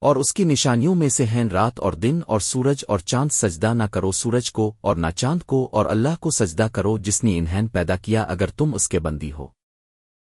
اور اس کی نشانیوں میں سے ہیں رات اور دن اور سورج اور چاند سجدہ نہ کرو سورج کو اور نہ چاند کو اور اللہ کو سجدہ کرو جس نے انہین پیدا کیا اگر تم اس کے بندی ہو۔